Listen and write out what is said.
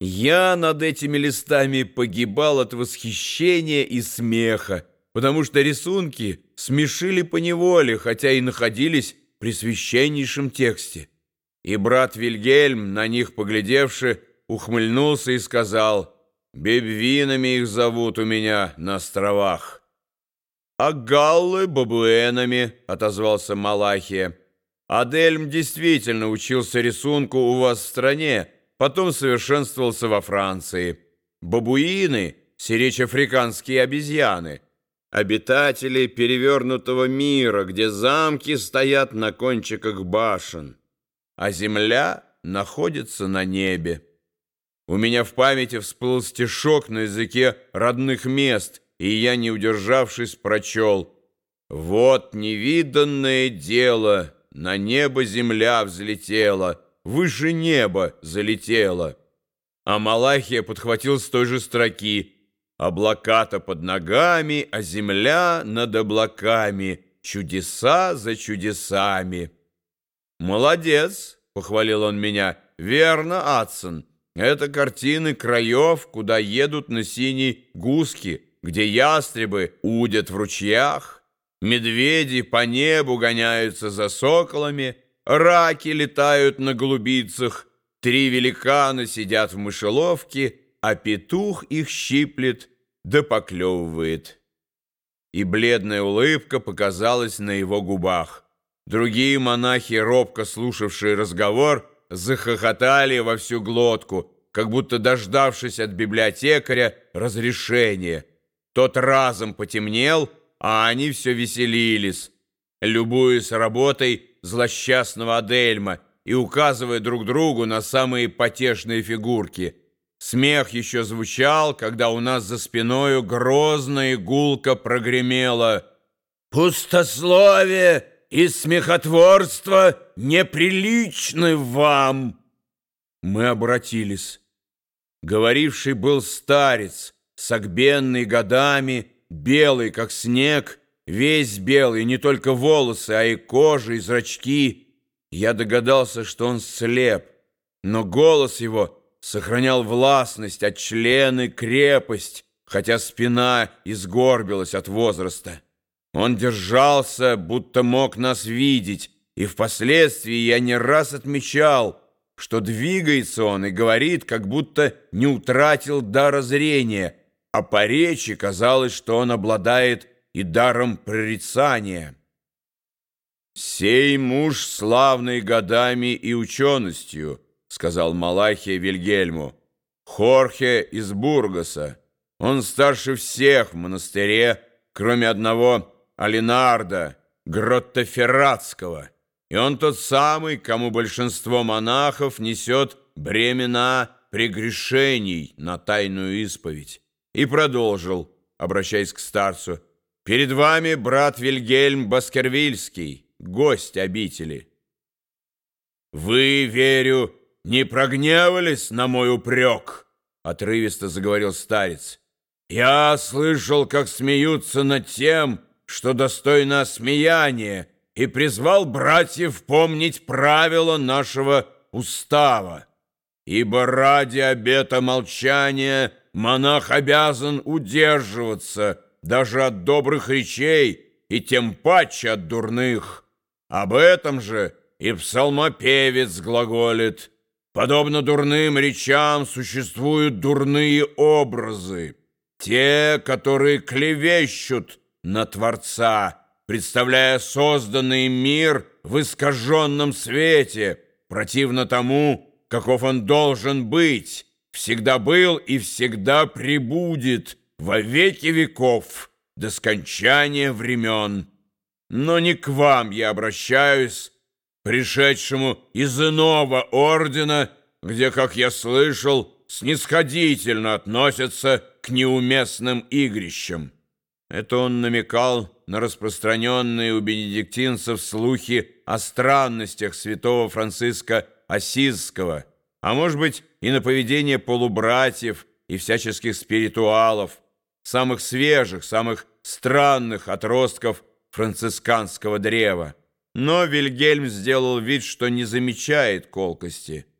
Я над этими листами погибал от восхищения и смеха, потому что рисунки смешили поневоле, хотя и находились при священнейшем тексте. И брат Вильгельм, на них поглядевши, ухмыльнулся и сказал, «Бебвинами их зовут у меня на островах». «А галлы бабуэнами», — отозвался Малахия. «Адельм действительно учился рисунку у вас в стране, потом совершенствовался во Франции. Бабуины — сиречь-африканские обезьяны, обитатели перевернутого мира, где замки стоят на кончиках башен, а земля находится на небе. У меня в памяти всплыл стишок на языке родных мест, и я, не удержавшись, прочел «Вот невиданное дело, на небо земля взлетела» выше неба залетела. А Малахия подхватил с той же строки «Облака-то под ногами, а земля над облаками, чудеса за чудесами». «Молодец!» — похвалил он меня. «Верно, Адсон. Это картины краев, куда едут на синей гуски, где ястребы удят в ручьях, медведи по небу гоняются за соколами, раки летают на голубицах, три великана сидят в мышеловке, а петух их щиплет да поклевывает. И бледная улыбка показалась на его губах. Другие монахи, робко слушавшие разговор, захохотали во всю глотку, как будто дождавшись от библиотекаря разрешения. Тот разом потемнел, а они все веселились, любуясь работой, злосчастного Адельма и указывая друг другу на самые потешные фигурки. Смех еще звучал, когда у нас за спиною грозно и гулко прогремело «Пустословие и смехотворство неприличны вам!» Мы обратились. Говоривший был старец, согбенный годами, белый, как снег, Весь белый, не только волосы, а и кожа, и зрачки. Я догадался, что он слеп, но голос его сохранял властность, а члены — крепость, хотя спина изгорбилась от возраста. Он держался, будто мог нас видеть, и впоследствии я не раз отмечал, что двигается он и говорит, как будто не утратил дара зрения, а по речи казалось, что он обладает и даром прорицания. «Сей муж, славный годами и ученостью», — сказал Малахия Вильгельму, «Хорхе из Бургаса. Он старше всех в монастыре, кроме одного Алинарда, Гроттоферратского, и он тот самый, кому большинство монахов несет бремена прегрешений на тайную исповедь». И продолжил, обращаясь к старцу, Перед вами брат Вильгельм Баскервильский, гость обители. Вы, верю, не прогневались на мой упрек, отрывисто заговорил старец. Я слышал, как смеются над тем, что достойно смеяния, и призвал братьев помнить правила нашего устава. Ибо ради обета молчания монах обязан удерживаться даже от добрых речей, и тем паче от дурных. Об этом же и псалмопевец глаголит. Подобно дурным речам существуют дурные образы, те, которые клевещут на Творца, представляя созданный мир в искаженном свете, противно тому, каков он должен быть, всегда был и всегда прибудет, во веки веков, до скончания времен. Но не к вам я обращаюсь, пришедшему из иного ордена, где, как я слышал, снисходительно относятся к неуместным игрищам. Это он намекал на распространенные у бенедиктинцев слухи о странностях святого Франциска Осизского, а может быть и на поведение полубратьев и всяческих спиритуалов, самых свежих, самых странных отростков францисканского древа. Но Вильгельм сделал вид, что не замечает колкости –